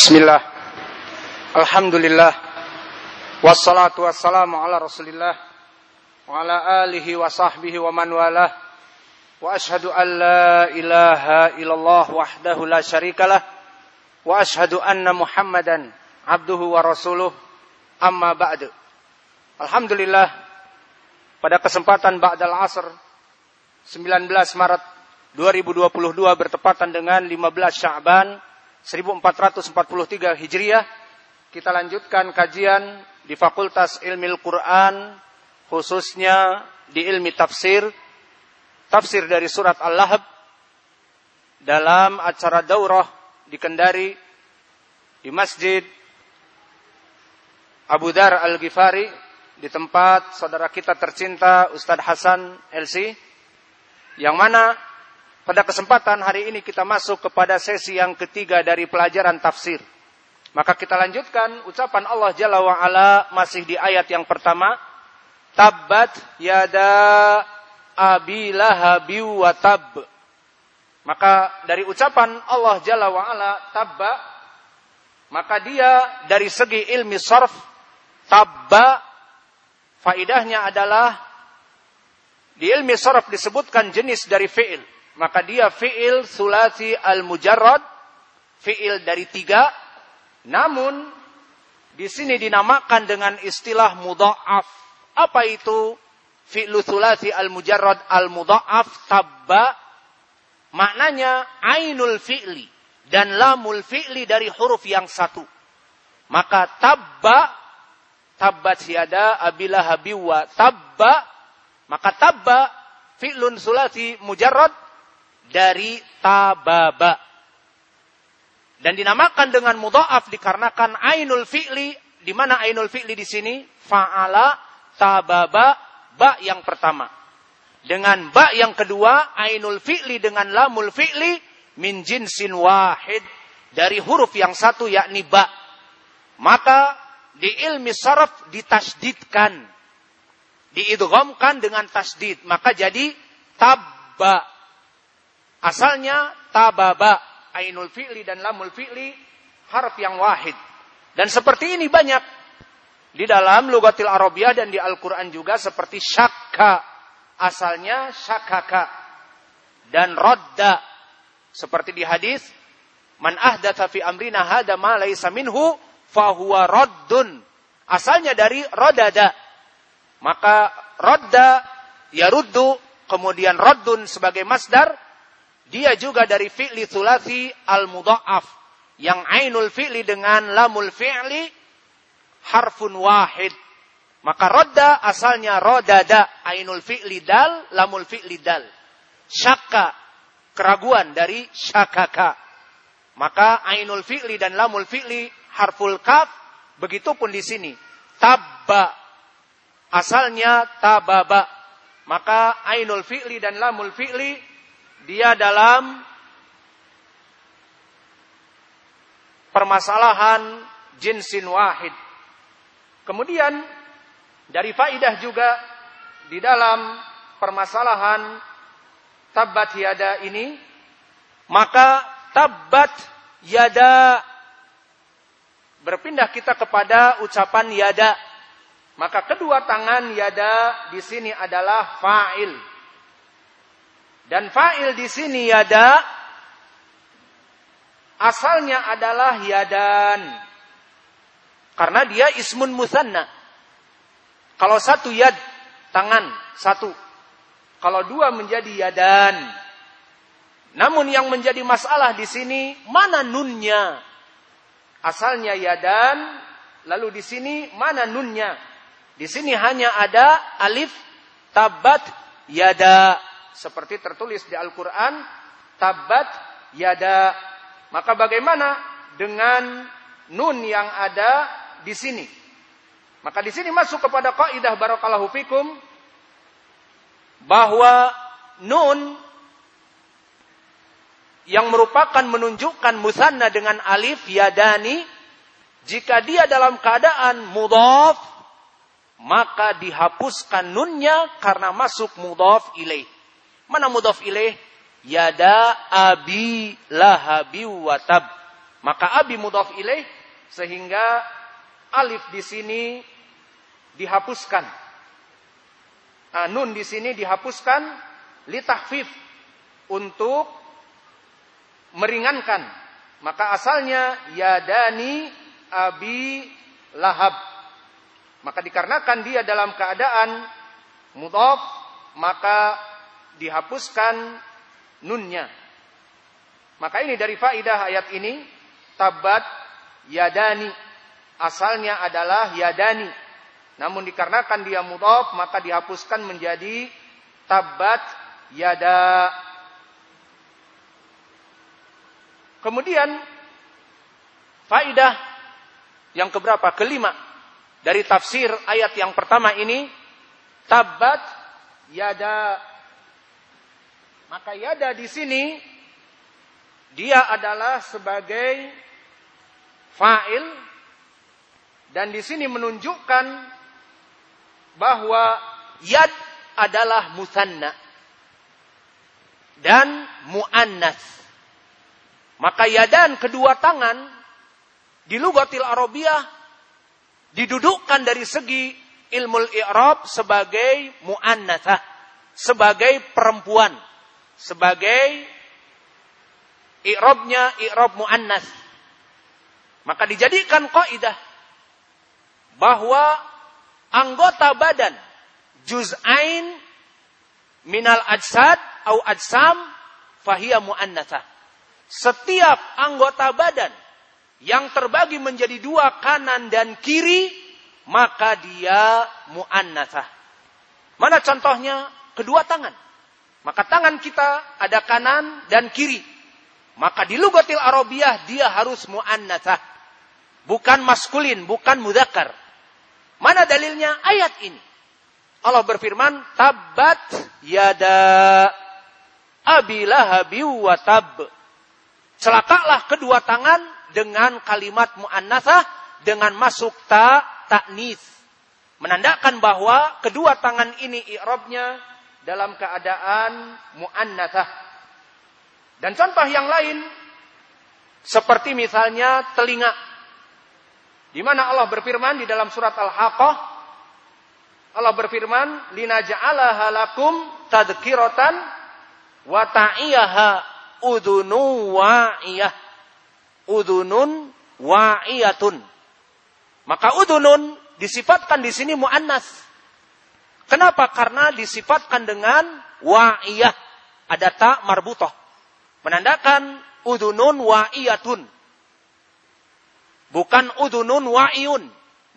Bismillah. Alhamdulillah. Wassalatu wassalamu ala Rasulillah wa ala alihi wa sahbihi wa man walah. Wa ashhadu an la ilaha illallah wahdahu la syarikalah wa ashhadu anna Muhammadan abduhu wa rasuluh. Amma ba'du. Alhamdulillah pada kesempatan ba'dal asr 19 Maret 2022 bertepatan dengan 15 Sya'ban 1443 Hijriah kita lanjutkan kajian di Fakultas Ilmu Quran khususnya di ilmi tafsir tafsir dari surat Al-Lahab dalam acara daurah di Kendari di Masjid Abu Dar Al-Ghifari di tempat saudara kita tercinta Ustadz Hasan LC yang mana pada kesempatan hari ini kita masuk kepada sesi yang ketiga dari pelajaran tafsir. Maka kita lanjutkan ucapan Allah Jalla wa ala masih di ayat yang pertama. Tabbat yada abi lahabi wa tab. Maka dari ucapan Allah Jalla wa ala tabba. Maka dia dari segi ilmi sorf. Tabba. Faidahnya adalah di ilmi sorf disebutkan jenis dari fi'il maka dia fi'il sulasi al-mujarrad, fi'il dari tiga, namun di sini dinamakan dengan istilah mudha'af. Apa itu fi'il sulasi al-mujarrad al-mudha'af tabba? Maknanya ainul fi'li dan lamul fi'li dari huruf yang satu. Maka tabba tabbat siada abilah habiwa tabba maka tabba fi'lun sulasi mujarrad dari tababa. Dan dinamakan dengan mudha'af dikarenakan ainul fi'li di mana ainul fi'li di sini fa'ala tababa ba yang pertama. Dengan ba yang kedua ainul fi'li dengan lamul fi'li min jinsin wahid dari huruf yang satu yakni ba. Maka di ilmi saraf ditasdidkan. Diidghamkan dengan tasdid. Maka jadi tabba. Asalnya tababa, ainul fi'li dan lamul fi'li harf yang wahid. Dan seperti ini banyak di dalam lugatil Arabiyah dan di Al-Qur'an juga seperti syakka. Asalnya syakaka dan rodda seperti di hadis man ahdatha fi amrina hada ma laysa minhu fahuwa raddun. Asalnya dari rodada. Maka rodda yaruddu kemudian raddun sebagai masdar dia juga dari fi'li thulathi al-mudha'af. Yang ainul fi'li dengan lamul fi'li harfun wahid. Maka rodda asalnya rodada. Ainul fi'li dal, lamul fi'li dal. Syakka, keraguan dari syakaka. Maka ainul fi'li dan lamul fi'li harful kaf. Begitupun di sini. Tabba. Asalnya tababa. Maka ainul fi'li dan lamul fi'li dia dalam permasalahan jinsin wahid. Kemudian dari faidah juga di dalam permasalahan tabat yada ini maka tabat yada berpindah kita kepada ucapan yada maka kedua tangan yada di sini adalah fa'il dan fa'il di sini yada asalnya adalah yadan. Karena dia ismun musanna. Kalau satu yad, tangan, satu. Kalau dua menjadi yadan. Namun yang menjadi masalah di sini, mana nunnya? Asalnya yadan, lalu di sini mana nunnya? Di sini hanya ada alif, tabat, yada seperti tertulis di Al-Quran, tabat yada. Maka bagaimana dengan nun yang ada di sini? Maka di sini masuk kepada kaidah barakallahu fikum bahwa nun yang merupakan menunjukkan musanna dengan alif yadani jika dia dalam keadaan mudhaf maka dihapuskan nunnya karena masuk mudhaf ilaih. Mana mudhaf ilaih? Yada abi lahabi watab. Maka abi mudhaf ilaih sehingga alif di sini dihapuskan. Nah, nun di sini dihapuskan litahfif untuk meringankan. Maka asalnya yadani abi lahab. Maka dikarenakan dia dalam keadaan mudhaf maka dihapuskan nunnya. Maka ini dari faidah ayat ini tabat yadani asalnya adalah yadani. Namun dikarenakan dia mudhaf maka dihapuskan menjadi tabat yada. Kemudian faidah yang keberapa? Kelima dari tafsir ayat yang pertama ini tabat yada. Maka yada di sini. Dia adalah sebagai fa'il. Dan di sini menunjukkan bahwa yad adalah musanna. Dan muannas. Maka yadan kedua tangan di lugatil Arabiyah didudukkan dari segi ilmu i'rab sebagai muannatsah, sebagai perempuan, sebagai i'rabnya i'rab muannas. Maka dijadikan kaidah bahwa anggota badan juz'ain minal ajsad au ajsam fahiya muannatsah setiap anggota badan yang terbagi menjadi dua kanan dan kiri, maka dia mu'annathah. Mana contohnya? Kedua tangan. Maka tangan kita ada kanan dan kiri. Maka di lugatil Arabiyah dia harus mu'annathah. Bukan maskulin, bukan mudakar. Mana dalilnya? Ayat ini. Allah berfirman, Tabat yada abilahabi wa tab Celakalah kedua tangan dengan kalimat mu'annasah dengan masuk ta taknis. Menandakan bahwa kedua tangan ini i'rabnya dalam keadaan mu'annasah. Dan contoh yang lain seperti misalnya telinga. Di mana Allah berfirman di dalam surat Al-Haqqah Allah berfirman, "Linaja'alaha lakum tadhkiratan wa ta'iyaha udunu wa'iyah. Udunun wa'iyatun. Maka udunun disifatkan di sini mu'annas. Kenapa? Karena disifatkan dengan wa'iyah. Ada tak marbutoh. Menandakan udunun wa'iyatun. Bukan udunun wa'iyun.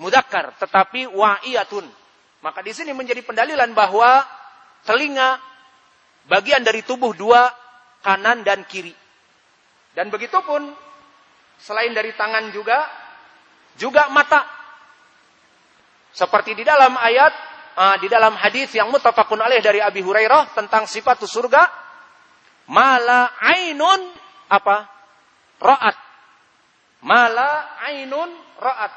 Mudakar. Tetapi wa'iyatun. Maka di sini menjadi pendalilan bahwa telinga bagian dari tubuh dua kanan dan kiri. Dan begitu pun selain dari tangan juga juga mata. Seperti di dalam ayat uh, di dalam hadis yang mutafakun alaih dari Abi Hurairah tentang sifat surga mala ainun apa? Ra'at. Mala ainun ra'at.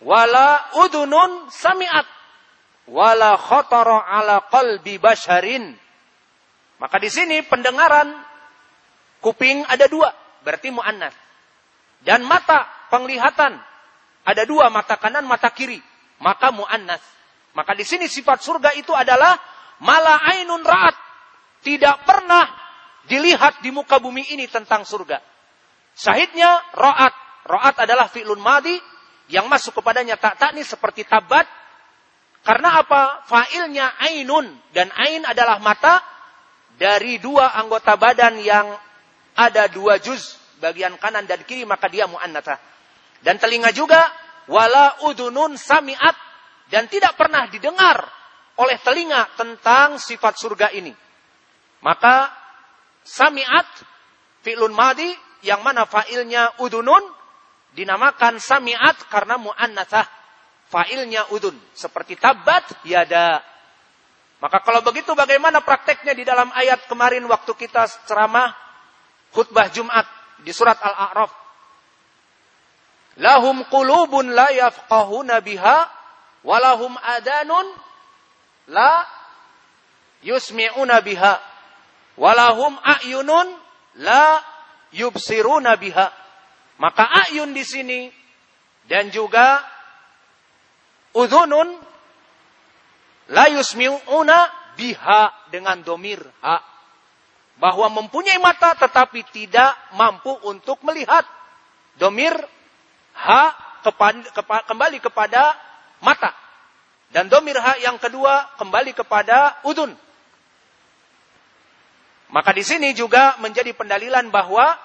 Wala udunun sami'at. Wala khatara ala qalbi basharin maka di sini pendengaran kuping ada dua, berarti muannas. Dan mata penglihatan ada dua, mata kanan, mata kiri, maka muannas. Maka di sini sifat surga itu adalah mala ainun ra'at. Tidak pernah dilihat di muka bumi ini tentang surga. Sahidnya ra'at. Ra'at adalah fi'lun madi yang masuk kepadanya tak tak ini seperti tabat. Karena apa? Fa'ilnya ainun. Dan ain adalah mata dari dua anggota badan yang ada dua juz bagian kanan dan kiri maka dia muannatah. Dan telinga juga wala udunun samiat dan tidak pernah didengar oleh telinga tentang sifat surga ini. Maka samiat fi'lun madi yang mana fa'ilnya udunun dinamakan samiat karena muannatah. Fa'ilnya udun seperti tabat yada maka kalau begitu bagaimana prakteknya di dalam ayat kemarin waktu kita ceramah khutbah Jumat di surat Al-A'raf. Lahum qulubun la yafqahuna biha walahum adanun la yusmi'una biha walahum a'yunun la yubsiruna biha. Maka ayun di sini dan juga udhunun la yusmi'una biha dengan domir ha. Bahwa mempunyai mata tetapi tidak mampu untuk melihat. Domir ha kembali kepada mata. Dan domir ha yang kedua kembali kepada udun. Maka di sini juga menjadi pendalilan bahwa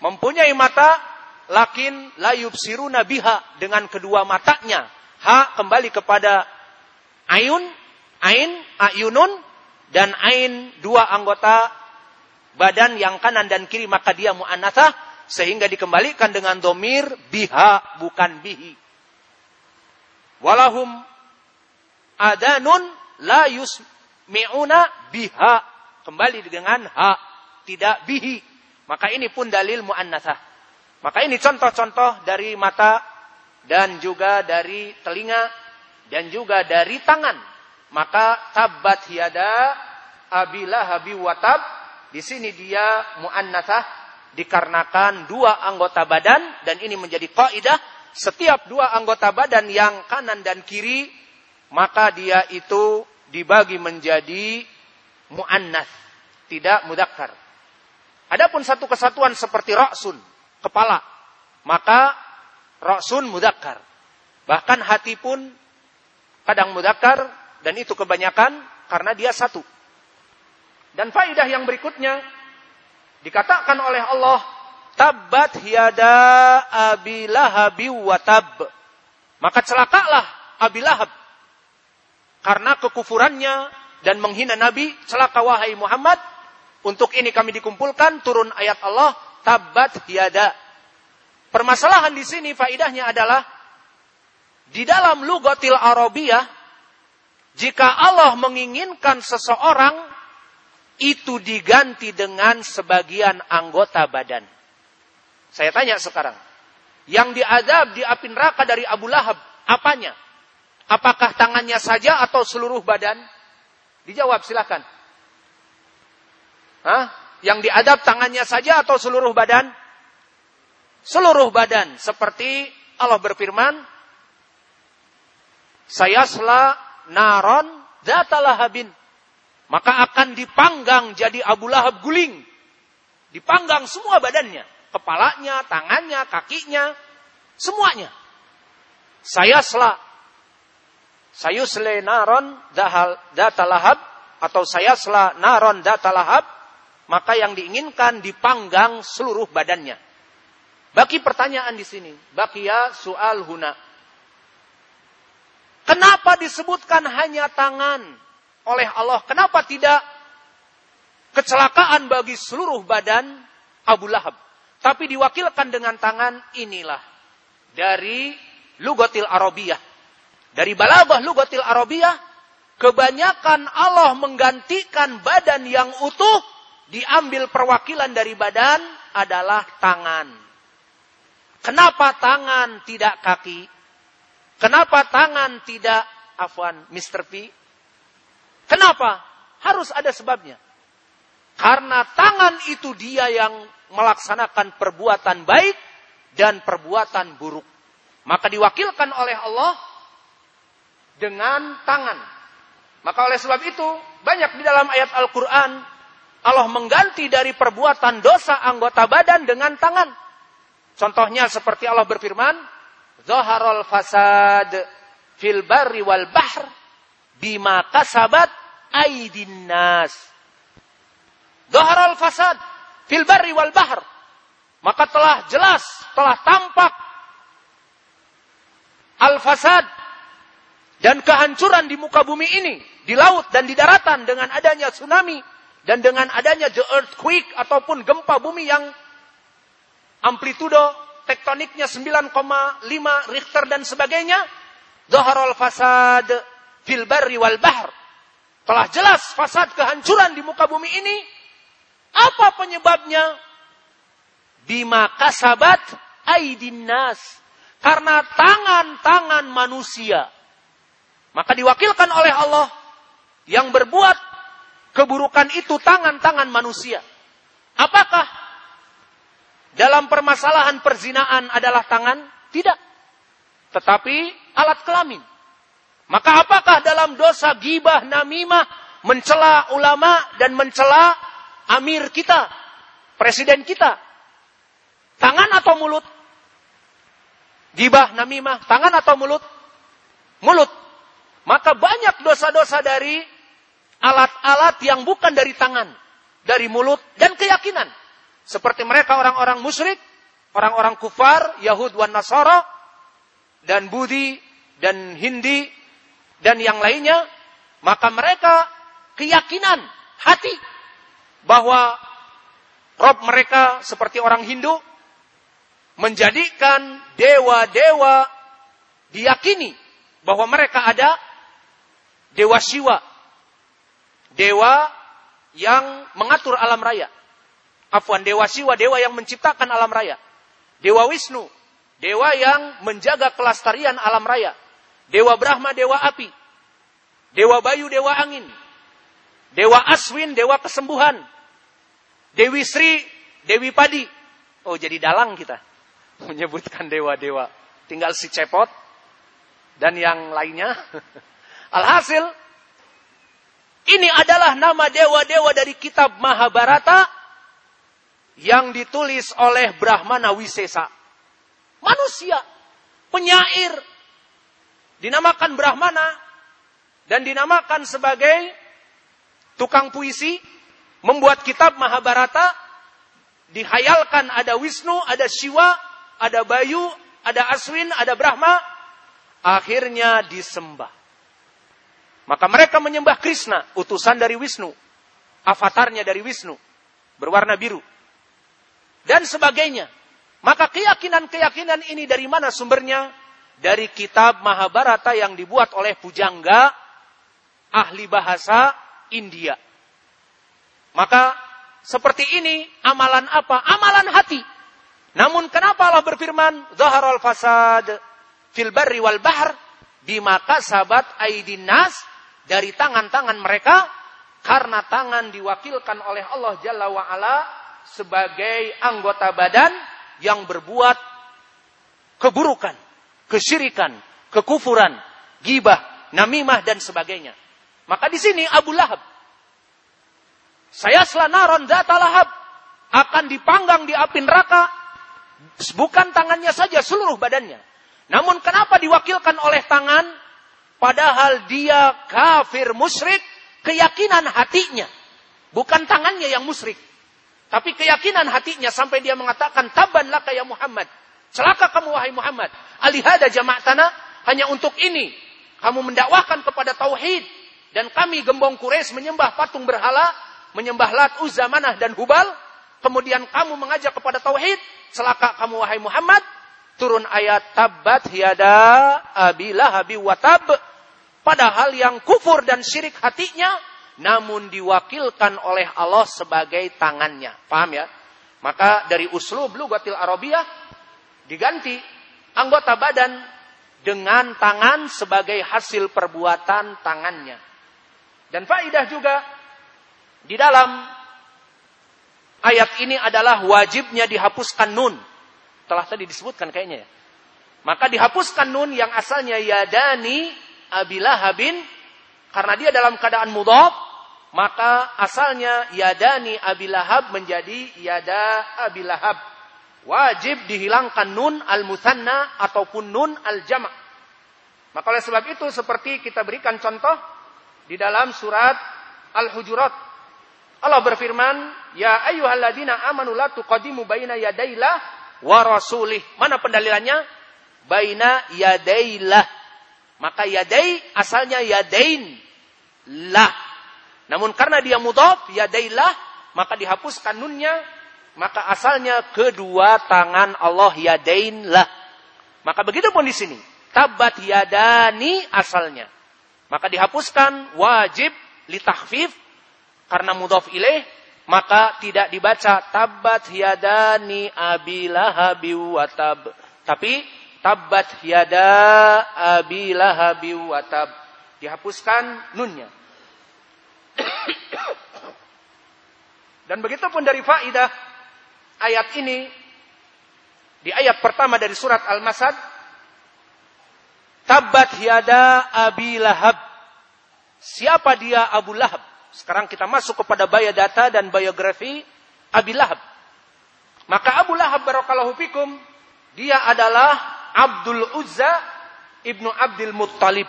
mempunyai mata lakin layub siru nabiha dengan kedua matanya. Ha kembali kepada ayun, ain, ayunun dan ain dua anggota badan yang kanan dan kiri maka dia mu'anathah sehingga dikembalikan dengan domir biha bukan bihi. Walahum adanun la yusmi'una biha kembali dengan ha tidak bihi maka ini pun dalil mu'annathah. Maka ini contoh-contoh dari mata dan juga dari telinga dan juga dari tangan. Maka tabat hiada abila habi watab. Di sini dia mu'annathah dikarenakan dua anggota badan dan ini menjadi kaidah setiap dua anggota badan yang kanan dan kiri maka dia itu dibagi menjadi muannats tidak mudakkar Adapun satu kesatuan seperti roksun, kepala, maka roksun mudakar. Bahkan hati pun kadang mudakar dan itu kebanyakan karena dia satu. Dan faidah yang berikutnya dikatakan oleh Allah Tabat hiada abilahabi watab. Maka celakalah abilahab. Karena kekufurannya dan menghina Nabi, celaka wahai Muhammad, untuk ini kami dikumpulkan turun ayat Allah tabat tiada. Permasalahan di sini faidahnya adalah di dalam lugatil Arabiyah jika Allah menginginkan seseorang itu diganti dengan sebagian anggota badan. Saya tanya sekarang, yang diadab di api neraka dari Abu Lahab, apanya? Apakah tangannya saja atau seluruh badan? Dijawab silakan. Hah? Yang diadab tangannya saja atau seluruh badan? Seluruh badan. Seperti Allah berfirman, saya sela naron datalahabin. Maka akan dipanggang jadi Abu Lahab guling. Dipanggang semua badannya. Kepalanya, tangannya, kakinya, semuanya. Saya sela. Sayusle naron datalahab atau saya sela naron datalahab maka yang diinginkan dipanggang seluruh badannya. Bagi pertanyaan di sini, bakia soal huna. Kenapa disebutkan hanya tangan oleh Allah? Kenapa tidak kecelakaan bagi seluruh badan Abu Lahab? Tapi diwakilkan dengan tangan inilah dari lugatil Arabiyah. Dari balabah lugatil Arabiyah, kebanyakan Allah menggantikan badan yang utuh diambil perwakilan dari badan adalah tangan. Kenapa tangan tidak kaki? Kenapa tangan tidak afwan Mr. P? Kenapa? Harus ada sebabnya. Karena tangan itu dia yang melaksanakan perbuatan baik dan perbuatan buruk. Maka diwakilkan oleh Allah dengan tangan. Maka oleh sebab itu, banyak di dalam ayat Al-Quran Allah mengganti dari perbuatan dosa anggota badan dengan tangan. Contohnya seperti Allah berfirman, Zaharul fasad fil barri wal bahr bima kasabat aidin nas. Zaharul fasad fil barri wal bahr. Maka telah jelas, telah tampak al-fasad dan kehancuran di muka bumi ini, di laut dan di daratan dengan adanya tsunami, dan dengan adanya the earthquake ataupun gempa bumi yang amplitudo tektoniknya 9,5 Richter dan sebagainya, zaharul fasad fil barri wal bahr. Telah jelas fasad kehancuran di muka bumi ini. Apa penyebabnya? Bima kasabat aidin nas. Karena tangan-tangan manusia. Maka diwakilkan oleh Allah yang berbuat keburukan itu tangan-tangan manusia. Apakah dalam permasalahan perzinaan adalah tangan? Tidak. Tetapi alat kelamin. Maka apakah dalam dosa gibah namimah mencela ulama dan mencela amir kita, presiden kita? Tangan atau mulut? Gibah namimah, tangan atau mulut? Mulut. Maka banyak dosa-dosa dari alat-alat yang bukan dari tangan, dari mulut dan keyakinan. Seperti mereka orang-orang musyrik, orang-orang kufar, Yahud wan Nasara, dan Budi, dan Hindi, dan yang lainnya, maka mereka keyakinan hati bahwa Rob mereka seperti orang Hindu menjadikan dewa-dewa diyakini bahwa mereka ada dewa Siwa, dewa yang mengatur alam raya. Afwan, dewa Siwa, dewa yang menciptakan alam raya. Dewa Wisnu, dewa yang menjaga kelestarian alam raya. Dewa Brahma, dewa api. Dewa Bayu, dewa angin. Dewa Aswin, dewa kesembuhan. Dewi Sri, Dewi Padi. Oh, jadi dalang kita. Menyebutkan dewa-dewa. Tinggal si Cepot dan yang lainnya. Alhasil, ini adalah nama dewa-dewa dari kitab Mahabharata yang ditulis oleh Brahmana Wisesa. Manusia, penyair, dinamakan Brahmana dan dinamakan sebagai tukang puisi, membuat kitab Mahabharata, dihayalkan ada Wisnu, ada Shiva, ada Bayu, ada Aswin, ada Brahma, akhirnya disembah. Maka mereka menyembah Krishna, utusan dari Wisnu, avatarnya dari Wisnu, berwarna biru dan sebagainya. Maka keyakinan-keyakinan ini dari mana sumbernya? Dari kitab Mahabharata yang dibuat oleh pujangga ahli bahasa India. Maka seperti ini amalan apa? Amalan hati. Namun kenapa Allah berfirman, Zaharul fasad fil barri wal bahr bimaka sabat aidin nas dari tangan-tangan mereka karena tangan diwakilkan oleh Allah Jalla wa ala sebagai anggota badan yang berbuat keburukan, kesyirikan, kekufuran, gibah, namimah dan sebagainya. Maka di sini Abu Lahab saya selanaron data lahab akan dipanggang di api neraka bukan tangannya saja seluruh badannya. Namun kenapa diwakilkan oleh tangan padahal dia kafir musyrik keyakinan hatinya bukan tangannya yang musyrik tapi keyakinan hatinya sampai dia mengatakan taban laka ya Muhammad. Celaka kamu wahai Muhammad. Alihada jama'atana hanya untuk ini. Kamu mendakwahkan kepada tauhid dan kami gembong Quraisy menyembah patung berhala, menyembah Lat, Uzza, dan Hubal. Kemudian kamu mengajak kepada tauhid, celaka kamu wahai Muhammad. Turun ayat tabat hiada abilah habi watab. Padahal yang kufur dan syirik hatinya namun diwakilkan oleh Allah sebagai tangannya. Paham ya? Maka dari uslub lugatil arabiyah diganti anggota badan dengan tangan sebagai hasil perbuatan tangannya. Dan faidah juga di dalam ayat ini adalah wajibnya dihapuskan nun. Telah tadi disebutkan kayaknya ya. Maka dihapuskan nun yang asalnya yadani abilahabin karena dia dalam keadaan mudhaf maka asalnya yadani abilahab menjadi yada abilahab. Wajib dihilangkan nun al-musanna ataupun nun al-jama'. Maka oleh sebab itu seperti kita berikan contoh di dalam surat Al-Hujurat. Allah berfirman, "Ya ayyuhalladzina amanu la tuqaddimu baina yadayillah wa rasulih." Mana pendalilannya? Baina yadailah. Maka yadai asalnya yadain lah namun karena dia mudhaf yadailah maka dihapuskan nunnya maka asalnya kedua tangan Allah yadainlah. Maka begitu pun di sini tabat yadani asalnya. Maka dihapuskan wajib litahfif karena mudhaf ilaih maka tidak dibaca tabat yadani abilahabi watab tapi tabat yada abilahabi watab dihapuskan nunnya dan begitu pun dari faidah ayat ini di ayat pertama dari surat Al-Masad, Tabat yada Abi Lahab. Siapa dia Abu Lahab? Sekarang kita masuk kepada biodata dan biografi Abi Lahab. Maka Abu Lahab barakallahu fikum, dia adalah Abdul Uzza ibnu Abdul Muttalib.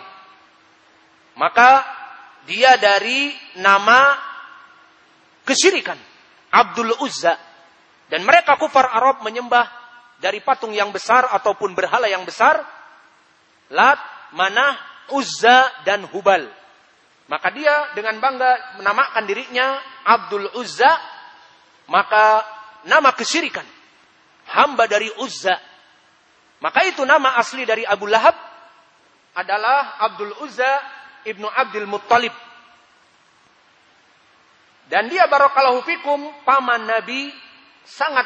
Maka dia dari nama kesyirikan. Abdul Uzza. Dan mereka kufar Arab menyembah dari patung yang besar ataupun berhala yang besar. Lat, Manah, Uzza, dan Hubal. Maka dia dengan bangga menamakan dirinya Abdul Uzza. Maka nama kesyirikan. Hamba dari Uzza. Maka itu nama asli dari Abu Lahab adalah Abdul Uzza ibnu Abdul Muttalib. Dan dia barakallahu fikum paman Nabi sangat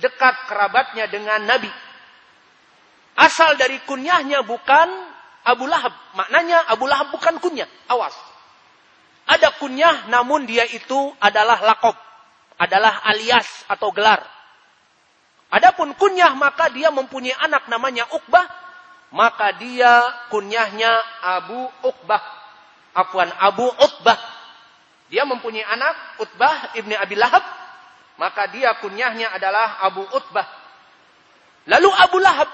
dekat kerabatnya dengan Nabi. Asal dari kunyahnya bukan Abu Lahab. Maknanya Abu Lahab bukan kunyah. Awas. Ada kunyah namun dia itu adalah lakob. Adalah alias atau gelar. Adapun kunyah maka dia mempunyai anak namanya Uqbah. Maka dia kunyahnya Abu Uqbah. Afwan Abu Utbah dia mempunyai anak Utbah ibni Abi Lahab, maka dia kunyahnya adalah Abu Utbah. Lalu Abu Lahab,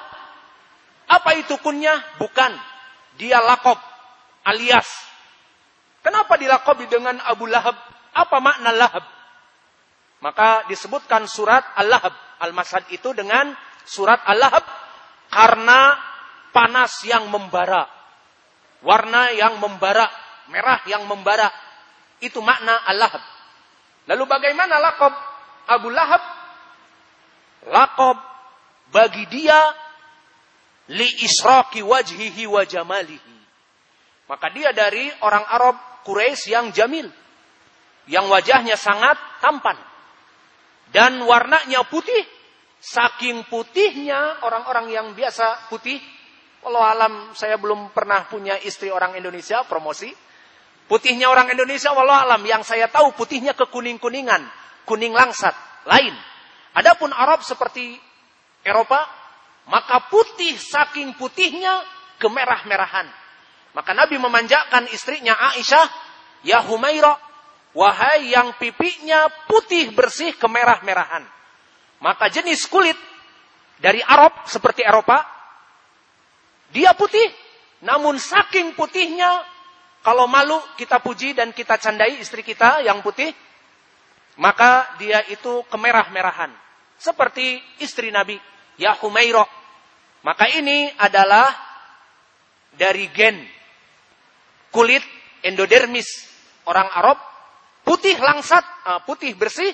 apa itu kunyah? Bukan, dia lakob alias. Kenapa dilakobi dengan Abu Lahab? Apa makna Lahab? Maka disebutkan surat Al-Lahab. Al-Masad itu dengan surat Al-Lahab karena panas yang membara. Warna yang membara, merah yang membara itu makna Al-Lahab. Lalu bagaimana lakob Abu Lahab? Lakob bagi dia li israki wajhihi wa jamalihi. Maka dia dari orang Arab Quraisy yang jamil. Yang wajahnya sangat tampan. Dan warnanya putih. Saking putihnya orang-orang yang biasa putih. Walau alam saya belum pernah punya istri orang Indonesia promosi. Putihnya orang Indonesia walau alam yang saya tahu putihnya kekuning-kuningan, kuning langsat, lain. Adapun Arab seperti Eropa, maka putih saking putihnya kemerah-merahan. Maka Nabi memanjakan istrinya Aisyah, Ya Humaira, wahai yang pipinya putih bersih kemerah-merahan. Maka jenis kulit dari Arab seperti Eropa, dia putih, namun saking putihnya kalau malu kita puji dan kita candai istri kita yang putih, maka dia itu kemerah-merahan. Seperti istri Nabi, Ya Humairo. Maka ini adalah dari gen kulit endodermis orang Arab putih langsat, eh, putih bersih,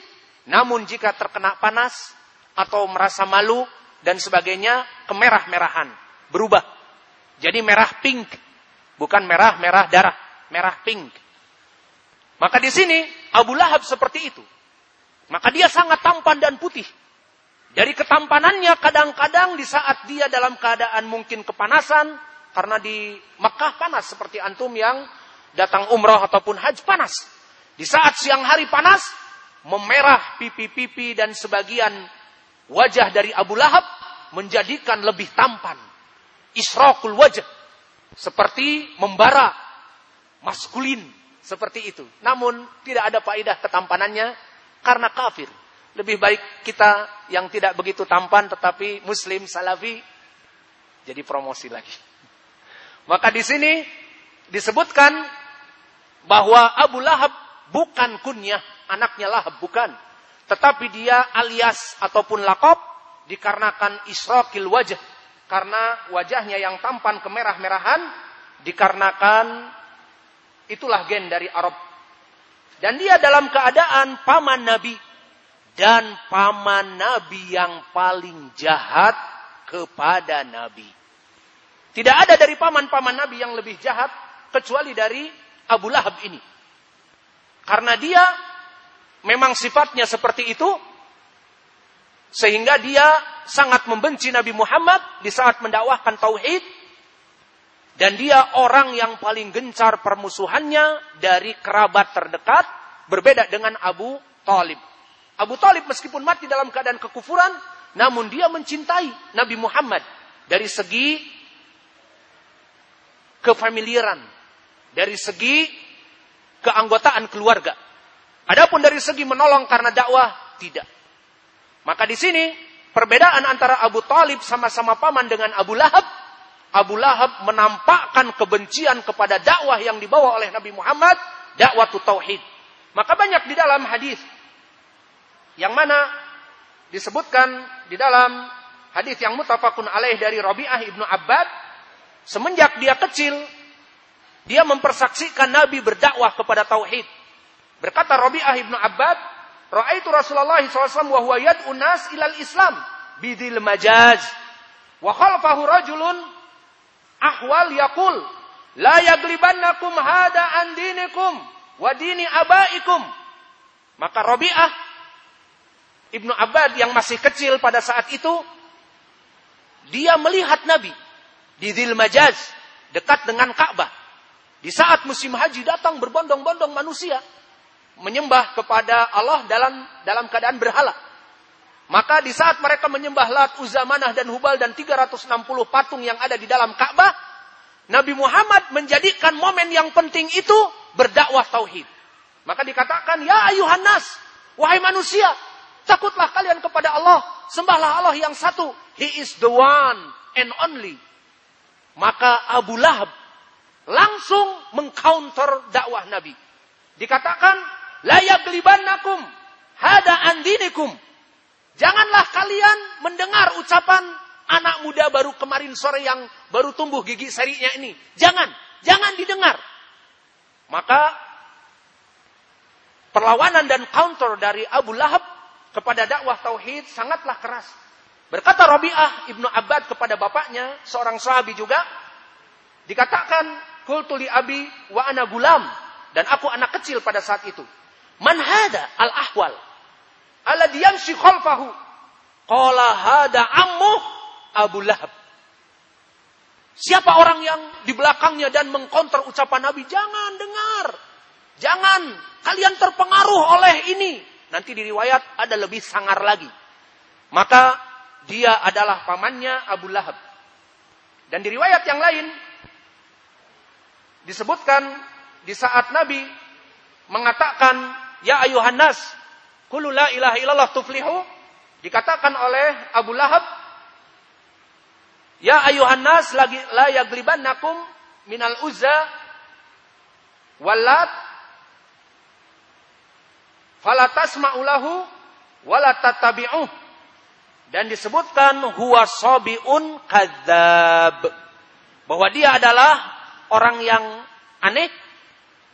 namun jika terkena panas atau merasa malu dan sebagainya, kemerah-merahan, berubah. Jadi merah pink Bukan merah-merah darah, merah pink. Maka di sini Abu Lahab seperti itu. Maka dia sangat tampan dan putih. Dari ketampanannya kadang-kadang di saat dia dalam keadaan mungkin kepanasan, karena di Mekah panas seperti antum yang datang umroh ataupun haji panas. Di saat siang hari panas, memerah pipi-pipi dan sebagian wajah dari Abu Lahab menjadikan lebih tampan. Israqul wajah seperti membara maskulin seperti itu. Namun tidak ada faedah ketampanannya karena kafir. Lebih baik kita yang tidak begitu tampan tetapi muslim salafi jadi promosi lagi. Maka di sini disebutkan bahwa Abu Lahab bukan kunyah, anaknya Lahab bukan. Tetapi dia alias ataupun lakop dikarenakan israkil wajah, karena wajahnya yang tampan kemerah-merahan dikarenakan itulah gen dari Arab. Dan dia dalam keadaan paman Nabi dan paman Nabi yang paling jahat kepada Nabi. Tidak ada dari paman-paman Nabi yang lebih jahat kecuali dari Abu Lahab ini. Karena dia memang sifatnya seperti itu sehingga dia sangat membenci Nabi Muhammad di saat mendakwahkan tauhid dan dia orang yang paling gencar permusuhannya dari kerabat terdekat berbeda dengan Abu Talib. Abu Talib meskipun mati dalam keadaan kekufuran namun dia mencintai Nabi Muhammad dari segi kefamiliaran, dari segi keanggotaan keluarga. Adapun dari segi menolong karena dakwah tidak. Maka di sini perbedaan antara Abu Talib sama-sama paman dengan Abu Lahab. Abu Lahab menampakkan kebencian kepada dakwah yang dibawa oleh Nabi Muhammad, dakwah tauhid. Maka banyak di dalam hadis yang mana disebutkan di dalam hadis yang mutafakun alaih dari Rabi'ah ibnu Abbad, semenjak dia kecil, dia mempersaksikan Nabi berdakwah kepada tauhid. Berkata Rabi'ah ibnu Abbad, Ra'aitu Rasulullah SAW wa huwa yad'u nas ilal Islam bidil majaz. Wa khalfahu rajulun ahwal yaqul la yaglibannakum hada an dinikum wa dini abaikum. Maka Rabi'ah Ibnu Abbad yang masih kecil pada saat itu, dia melihat Nabi di Dhil Majaz, dekat dengan Ka'bah. Di saat musim haji datang berbondong-bondong manusia menyembah kepada Allah dalam dalam keadaan berhala. Maka di saat mereka menyembah Lat, Uzamanah dan Hubal dan 360 patung yang ada di dalam Ka'bah, Nabi Muhammad menjadikan momen yang penting itu berdakwah tauhid. Maka dikatakan, "Ya ayuhan nas, wahai manusia, Takutlah kalian kepada Allah. Sembahlah Allah yang satu. He is the one and only. Maka Abu Lahab langsung mengcounter dakwah Nabi. Dikatakan, la yaglibannakum hada andinikum. Janganlah kalian mendengar ucapan anak muda baru kemarin sore yang baru tumbuh gigi serinya ini. Jangan, jangan didengar. Maka perlawanan dan counter dari Abu Lahab kepada dakwah tauhid sangatlah keras. Berkata Rabi'ah Ibnu Abbad kepada bapaknya, seorang sahabi juga, dikatakan, Kultu li abi wa ana gulam. Dan aku anak kecil pada saat itu. Man hada al-ahwal. Ala yamshi khalfahu. Qala hada ammu Abu Lahab. Siapa orang yang di belakangnya dan mengkonter ucapan Nabi? Jangan dengar. Jangan. Kalian terpengaruh oleh ini. Nanti di riwayat ada lebih sangar lagi. Maka dia adalah pamannya Abu Lahab. Dan di riwayat yang lain disebutkan di saat Nabi mengatakan ya ayuhan nas qulu la ilaha tuflihu dikatakan oleh Abu Lahab ya ayuhan nas lagi la yaglibannakum minal uzza walat fala tasma'ulahu wala tattabi'uh. Dan disebutkan huwa sabiun kadzab. Bahwa dia adalah orang yang aneh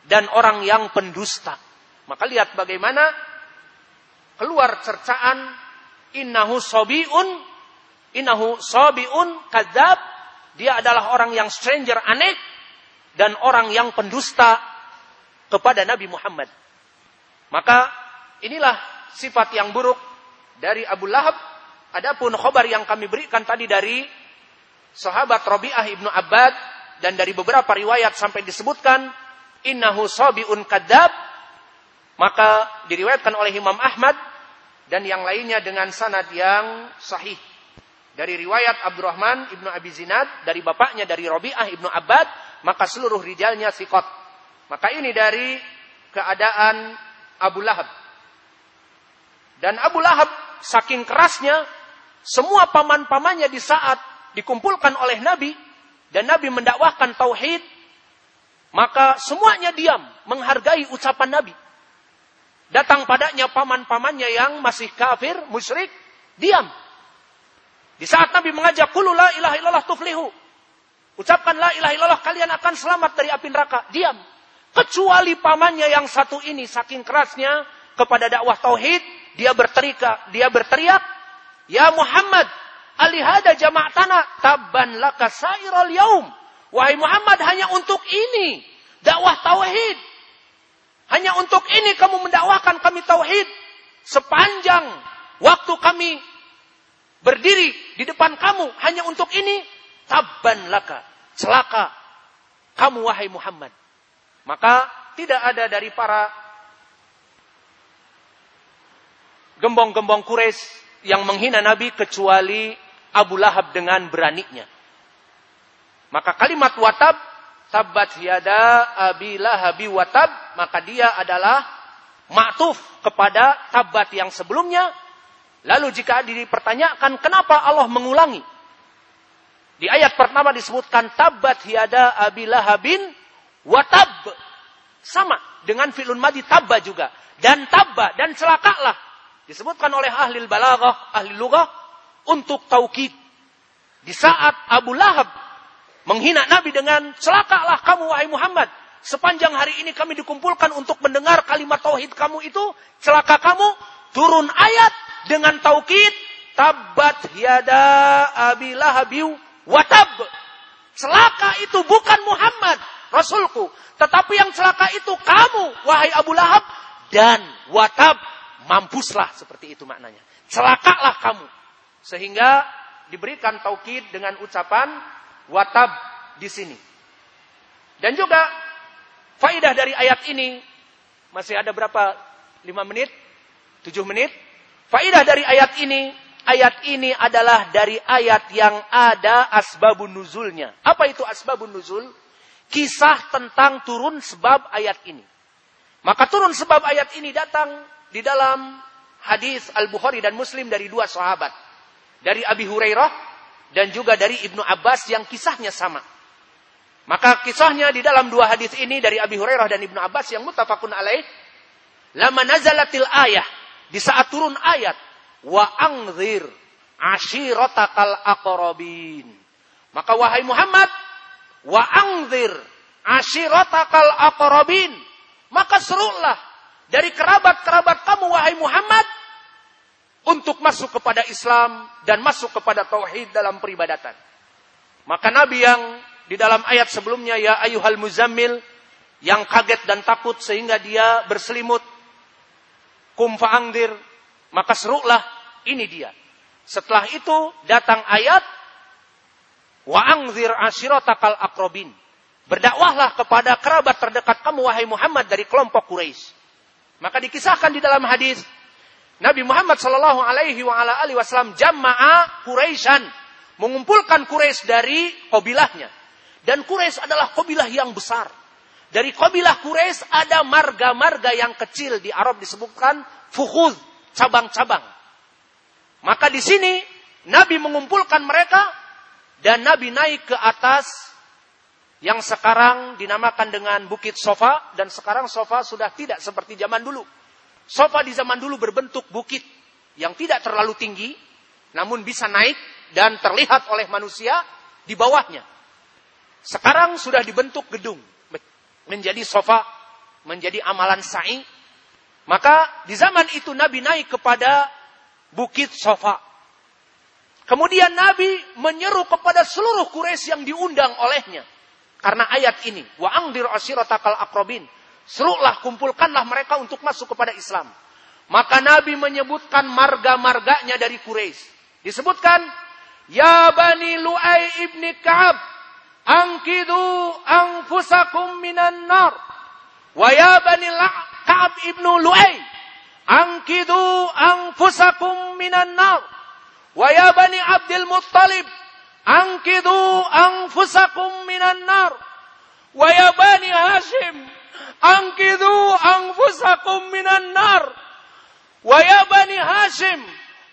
dan orang yang pendusta. Maka lihat bagaimana keluar cercaan innahu sabiun innahu sabiun kadzab. Dia adalah orang yang stranger aneh dan orang yang pendusta kepada Nabi Muhammad. Maka Inilah sifat yang buruk dari Abu Lahab. Adapun khobar yang kami berikan tadi dari sahabat Rabi'ah ibnu Abbad dan dari beberapa riwayat sampai disebutkan innahu sabiun kadzab maka diriwayatkan oleh Imam Ahmad dan yang lainnya dengan sanad yang sahih. Dari riwayat Abdurrahman ibnu Abi Zinad dari bapaknya dari Rabi'ah ibnu Abbad maka seluruh rijalnya sikot. Maka ini dari keadaan Abu Lahab dan Abu Lahab saking kerasnya, semua paman-pamannya di saat dikumpulkan oleh Nabi, dan Nabi mendakwahkan tauhid, maka semuanya diam, menghargai ucapan Nabi. Datang padanya paman-pamannya yang masih kafir, musyrik, diam. Di saat Nabi mengajak, Kulu la ilaha illallah tuflihu. Ucapkan la ilaha illallah, kalian akan selamat dari api neraka. Diam. Kecuali pamannya yang satu ini, saking kerasnya kepada dakwah tauhid, dia berteriak, dia berteriak, "Ya Muhammad, alihada jama'tana tabban laka sairul yaum." Wahai Muhammad, hanya untuk ini dakwah tauhid. Hanya untuk ini kamu mendakwahkan kami tauhid sepanjang waktu kami berdiri di depan kamu hanya untuk ini tabban laka celaka kamu wahai Muhammad maka tidak ada dari para gembong-gembong Quraisy yang menghina Nabi kecuali Abu Lahab dengan beraninya. Maka kalimat watab tabat yada abi lahabi watab maka dia adalah maktuf kepada tabat yang sebelumnya. Lalu jika dipertanyakan kenapa Allah mengulangi? Di ayat pertama disebutkan tabat yada abi lahabin watab. Sama dengan filun madi tabba juga. Dan tabba dan celakalah. Disebutkan oleh ahli balaghah, ahli lughah untuk taukid. Di saat Abu Lahab menghina Nabi dengan celakalah kamu wahai Muhammad. Sepanjang hari ini kami dikumpulkan untuk mendengar kalimat tauhid kamu itu, celaka kamu, turun ayat dengan taukid, tabat yada abi lahabiu watab. Celaka itu bukan Muhammad, Rasulku. Tetapi yang celaka itu kamu, wahai Abu Lahab. Dan watab, mampuslah. Seperti itu maknanya. Celakalah kamu. Sehingga diberikan taukid dengan ucapan watab di sini. Dan juga faidah dari ayat ini masih ada berapa? 5 menit? 7 menit? Faidah dari ayat ini, ayat ini adalah dari ayat yang ada asbabun nuzulnya. Apa itu asbabun nuzul? kisah tentang turun sebab ayat ini. Maka turun sebab ayat ini datang di dalam hadis Al-Bukhari dan Muslim dari dua sahabat. Dari Abi Hurairah dan juga dari Ibnu Abbas yang kisahnya sama. Maka kisahnya di dalam dua hadis ini dari Abi Hurairah dan Ibnu Abbas yang mutafakun alaih. Lama nazalatil ayah. Di saat turun ayat. Wa angzir ashiratakal akorobin. Maka wahai Muhammad, wa angzir ashiratakal aqrabin maka serulah dari kerabat-kerabat kamu wahai Muhammad untuk masuk kepada Islam dan masuk kepada tauhid dalam peribadatan maka nabi yang di dalam ayat sebelumnya ya ayuhal muzammil yang kaget dan takut sehingga dia berselimut kum fa'angdir maka serulah ini dia setelah itu datang ayat Wa angzir ashiratakal akrobin. Berdakwahlah kepada kerabat terdekat kamu wahai Muhammad dari kelompok Quraisy. Maka dikisahkan di dalam hadis Nabi Muhammad Shallallahu Alaihi Wasallam jamaah Quraisyan mengumpulkan Quraisy dari kabilahnya dan Quraisy adalah kabilah yang besar. Dari kabilah Quraisy ada marga-marga yang kecil di Arab disebutkan fukhud, cabang-cabang. Maka di sini Nabi mengumpulkan mereka dan Nabi naik ke atas yang sekarang dinamakan dengan Bukit Sofa dan sekarang Sofa sudah tidak seperti zaman dulu. Sofa di zaman dulu berbentuk bukit yang tidak terlalu tinggi namun bisa naik dan terlihat oleh manusia di bawahnya. Sekarang sudah dibentuk gedung menjadi sofa, menjadi amalan sa'i. Maka di zaman itu Nabi naik kepada bukit sofa. Kemudian Nabi menyeru kepada seluruh Quraisy yang diundang olehnya. Karena ayat ini, wa angdir asiratakal akrobin. Serulah, kumpulkanlah mereka untuk masuk kepada Islam. Maka Nabi menyebutkan marga-marganya dari Quraisy. Disebutkan, Ya Bani Lu'ay ibni Ka'ab, angkidu angfusakum minan nar. Wa ya Bani Ka'ab ibnu Lu'ay, angkidu angfusakum minan nar. Wa ya bani Abdul Muttalib, angkidu anfusakum minan nar. Wa ya bani Hashim, angkidu anfusakum minan nar. Wa ya bani Hashim,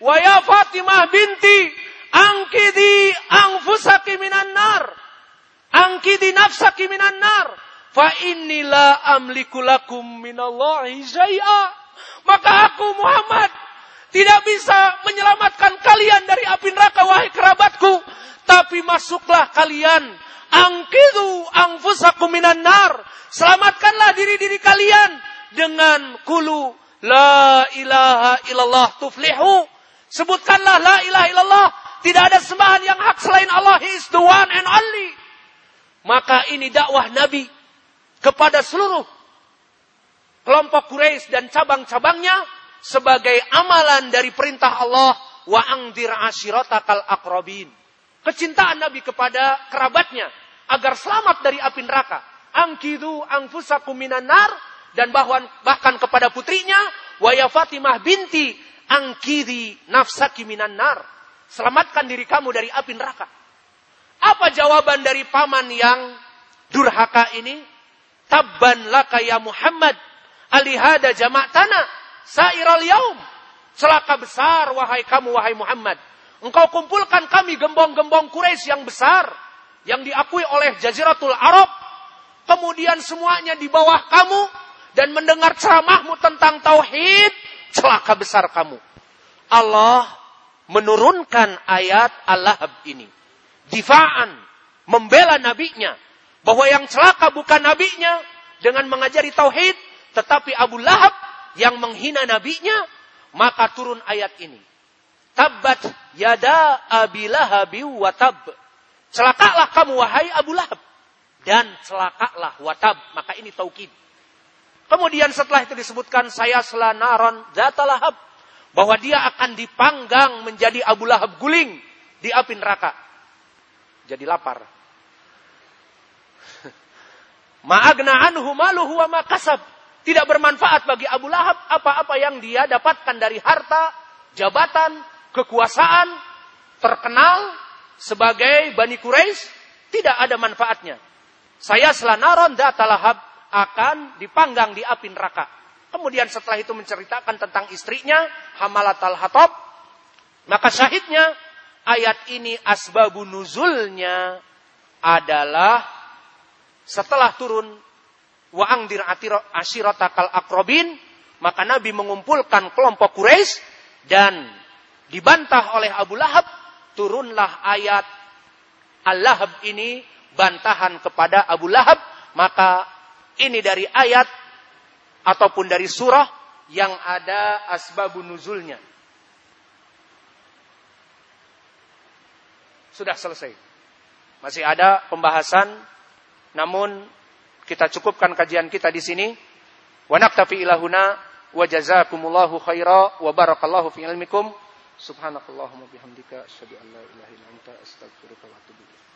wa ya Fatimah binti, angkidi anfusaki minan nar. Angkidi nafsaki minan nar. Fa inilah amliku lakum minallahi syai'a. Maka aku Muhammad tidak bisa menyelamatkan kalian dari api neraka wahai kerabatku. Tapi masuklah kalian. Angkidu angfusakum minan nar. Selamatkanlah diri-diri kalian. Dengan kulu. La ilaha illallah tuflihu. Sebutkanlah la ilaha illallah. Tidak ada sembahan yang hak selain Allah. He is the one and only. Maka ini dakwah Nabi. Kepada seluruh kelompok Quraisy dan cabang-cabangnya sebagai amalan dari perintah Allah wa angdir ashiratakal akrobin. Kecintaan Nabi kepada kerabatnya agar selamat dari api neraka. Angkidu angfusakum minan nar dan bahkan, bahkan kepada putrinya wa ya Fatimah binti angkiri nafsaki minan nar. Selamatkan diri kamu dari api neraka. Apa jawaban dari paman yang durhaka ini? Tabban laka ya Muhammad. Alihada jama'tana. Sairal yaum. Celaka besar wahai kamu wahai Muhammad. Engkau kumpulkan kami gembong-gembong Quraisy yang besar. Yang diakui oleh Jaziratul Arab. Kemudian semuanya di bawah kamu. Dan mendengar ceramahmu tentang Tauhid. Celaka besar kamu. Allah menurunkan ayat Al-Lahab ini. Difa'an, membela nabinya. Bahwa yang celaka bukan nabinya dengan mengajari tauhid. Tetapi Abu Lahab yang menghina nabinya. Maka turun ayat ini. Tabbat yada abilahabi watab. Celakalah kamu wahai Abu Lahab. Dan celakalah watab. Maka ini taukid. Kemudian setelah itu disebutkan saya selanaron datalahab bahwa dia akan dipanggang menjadi Abu Lahab guling di api neraka. Jadi lapar. Ma'agna anhu maluhu wa makasab. Tidak bermanfaat bagi Abu Lahab apa-apa yang dia dapatkan dari harta, jabatan, kekuasaan, terkenal sebagai Bani Quraisy, tidak ada manfaatnya. Saya selanaron datalahab akan dipanggang di api neraka. Kemudian setelah itu menceritakan tentang istrinya, Hamalat al-Hatab. Maka syahidnya, ayat ini asbabun nuzulnya adalah setelah turun wa angdir ashiratakal akrobin, maka Nabi mengumpulkan kelompok Quraisy dan dibantah oleh Abu Lahab, turunlah ayat Al-Lahab ini bantahan kepada Abu Lahab, maka ini dari ayat ataupun dari surah yang ada asbabun nuzulnya. Sudah selesai. Masih ada pembahasan namun kita cukupkan kajian kita di sini. Wa naktafi ilahuna wa jazakumullahu khaira wa barakallahu fi ilmikum. Subhanakallahumma bihamdika asyhadu an la ilaha illa anta astaghfiruka wa atubu ilaik.